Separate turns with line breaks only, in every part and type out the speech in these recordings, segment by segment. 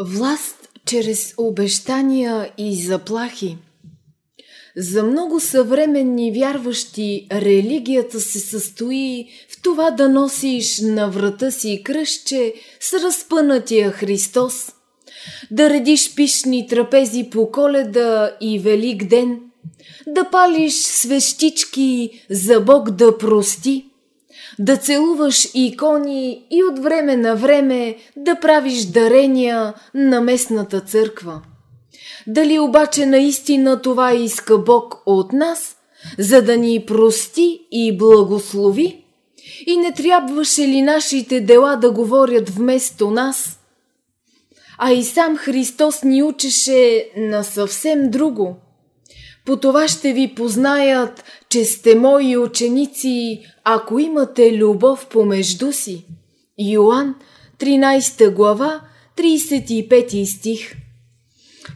Власт чрез обещания и заплахи. За много съвременни вярващи религията се състои в това да носиш на врата си кръщче с разпънатия Христос, да редиш пишни трапези по коледа и Велик ден, да палиш свещички за Бог да прости – да целуваш икони и от време на време да правиш дарения на местната църква. Дали обаче наистина това иска Бог от нас, за да ни прости и благослови? И не трябваше ли нашите дела да говорят вместо нас? А и сам Христос ни учеше на съвсем друго – по това ще ви познаят, че сте мои ученици, ако имате любов помежду си. Йоан, 13 глава, 35 стих.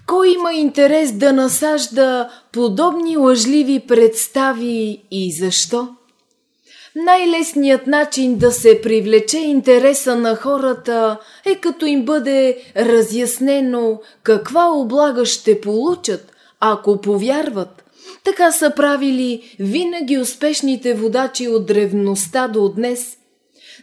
Кой има интерес да насажда подобни лъжливи представи и защо? Най-лесният начин да се привлече интереса на хората е като им бъде разяснено каква облага ще получат, ако повярват. Така са правили винаги успешните водачи от древността до днес.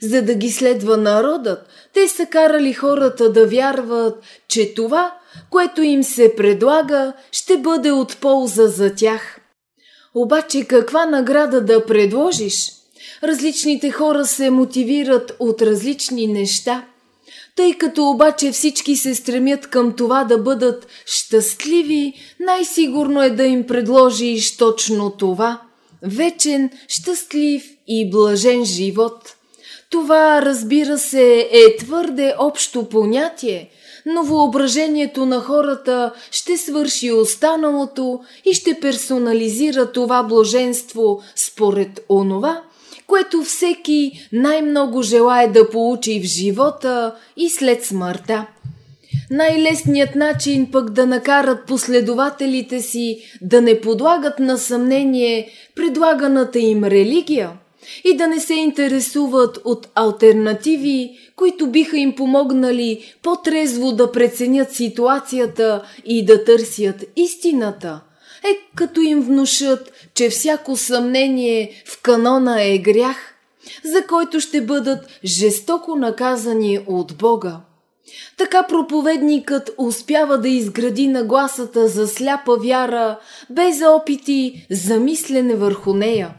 За да ги следва народът, те са карали хората да вярват, че това, което им се предлага, ще бъде от полза за тях. Обаче каква награда да предложиш? Различните хора се мотивират от различни неща – тъй като обаче всички се стремят към това да бъдат щастливи, най-сигурно е да им предложиш точно това – вечен, щастлив и блажен живот. Това, разбира се, е твърде общо понятие, но въображението на хората ще свърши останалото и ще персонализира това блаженство според онова, което всеки най-много желая да получи в живота и след смъртта. Най-лесният начин пък да накарат последователите си да не подлагат на съмнение предлаганата им религия и да не се интересуват от альтернативи, които биха им помогнали по-трезво да преценят ситуацията и да търсят истината – е като им внушат, че всяко съмнение в канона е грях, за който ще бъдат жестоко наказани от Бога. Така проповедникът успява да изгради нагласата за сляпа вяра, без опити за мислене върху нея.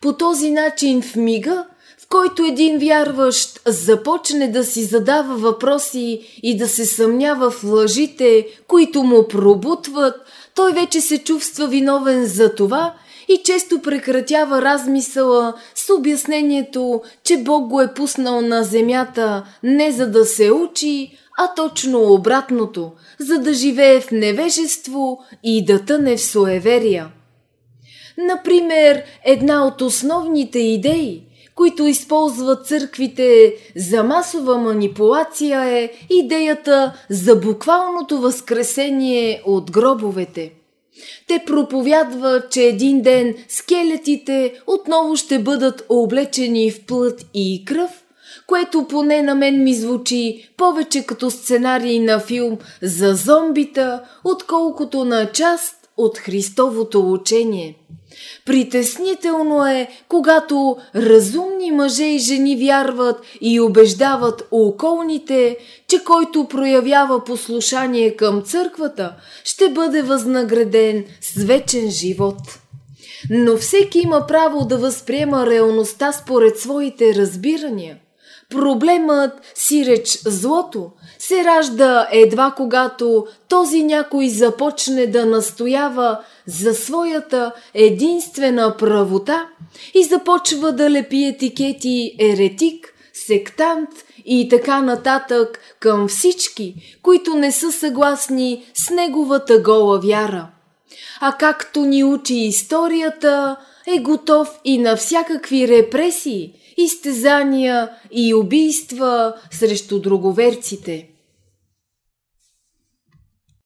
По този начин в мига, който един вярващ започне да си задава въпроси и да се съмнява в лъжите, които му пробутват, той вече се чувства виновен за това и често прекратява размисъла с обяснението, че Бог го е пуснал на земята не за да се учи, а точно обратното, за да живее в невежество и да тъне в суеверия. Например, една от основните идеи, които използват църквите за масова манипулация е идеята за буквалното възкресение от гробовете. Те проповядват, че един ден скелетите отново ще бъдат облечени в плът и кръв, което поне на мен ми звучи повече като сценарий на филм за зомбита, отколкото на част от Христовото учение. Притеснително е, когато разумни мъже и жени вярват и убеждават околните, че който проявява послушание към църквата, ще бъде възнаграден с вечен живот. Но всеки има право да възприема реалността според своите разбирания – Проблемът, си реч злото, се ражда едва когато този някой започне да настоява за своята единствена правота и започва да лепи етикети еретик, сектант и така нататък към всички, които не са съгласни с неговата гола вяра. А както ни учи историята, е готов и на всякакви репресии – изтезания и убийства срещу друговерците.